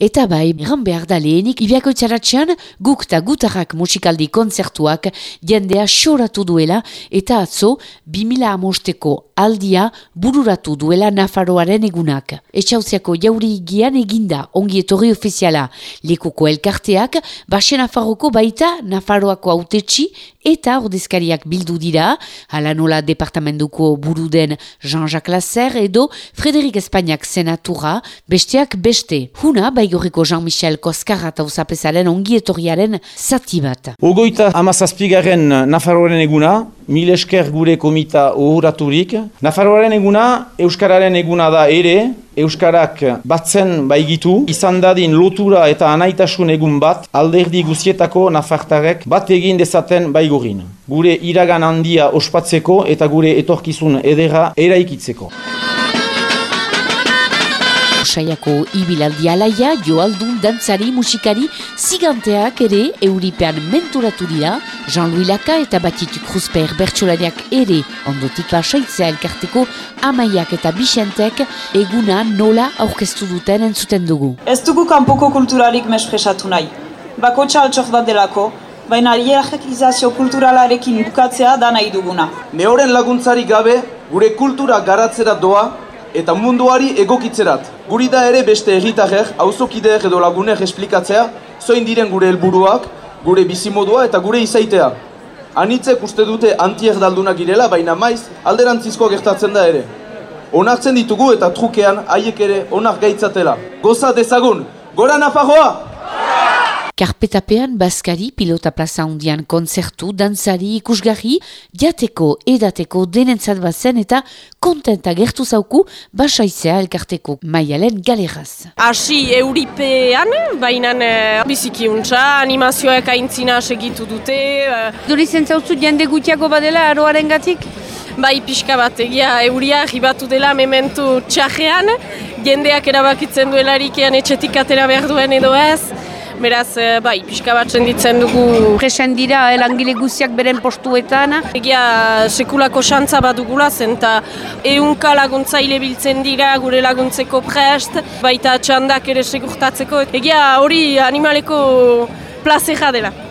Eta bai, eran behar da lehenik, ibiako itxaratxean, guk eta gutarrak musikaldi konzertuak jendea xoratu duela eta atzo 2000 amosteko aldia bururatu duela Nafaroaren egunak. Etxauziako jauri igian eginda ongi etorri ofiziala lekuko elkarteak, base Nafarroko baita Nafaroako autetxi eta ordezkariak bildu dira, hala nola departamentuko buruden Jean-Jacques Lasser edo Frederik Espainiak senatura, besteak beste. Huna, baigorriko Jean-Michel Koskarra tauzapezaren ongi etorriaren zati bat. Ogoita amazazpigaren Nafarroaren eguna, mil esker gure komita ohuraturik. Nafarroaren eguna, Euskararen eguna da ere, Euskarak batzen baigitu, izan dadin lotura eta anaitasun egun bat, alderdi guzietako nafartarek bat egin dezaten baigorin. Gure iragan handia ospatzeko eta gure etorkizun edera eraikitzeko. Saiako ibilaldi alaia, joaldun, dantzari, musikari, ziganteak ere euripean menturatu dira, Jean-Louis Laka eta Batitu Kruzper bertsolariak ere ondotik basaitzea elkarteko amaiak eta bisentek eguna nola aurkeztu duten entzuten dugu. Ez dugu kanpoko kulturalik mespresatu nahi. Bako txaltxok bat delako, baina hierarkizazio kulturalarekin bukatzea da nahi duguna. Neoren laguntzari gabe, gure kultura garatzera doa, eta munduari egokitzerat. Guri da ere beste egitarrer, auzokideer edo laguner esplikatzea, zoin diren gure helburuak, gure bizimodua eta gure izaitea. Anitzek uste dute antier daldunak girela, baina maiz alderantzizkoa gertatzen da ere. Onartzen ditugu eta trukean haiek ere onar gaitzatela. Goza dezagun, gora Nafarroa! Karpetapean Baskari pilota plaza hundian konzertu, dantzari, ikusgarri, jateko, edateko, denentzat bazen eta kontenta gertu zauku basaizea elkarteko maialen galeraz. Asi euripean, baina e, biziki untsa, animazioak aintzina segitu dute. E. Dori zentzauzu jende gutiago badela aroaren gatik? Bai pixka bat, egia euria ribatu dela mementu txajean, jendeak erabakitzen duelarikean etxetik atera behar duen edo ez, Beraz, eh, bai, pixka bat senditzen dugu. Presen dira, elangile guziak beren postuetan. Egia, sekulako xantza bat dugula zen, eta eunka laguntzaile biltzen dira gure laguntzeko prest, baita txandak ere segurtatzeko. Egia, hori animaleko plazera dela.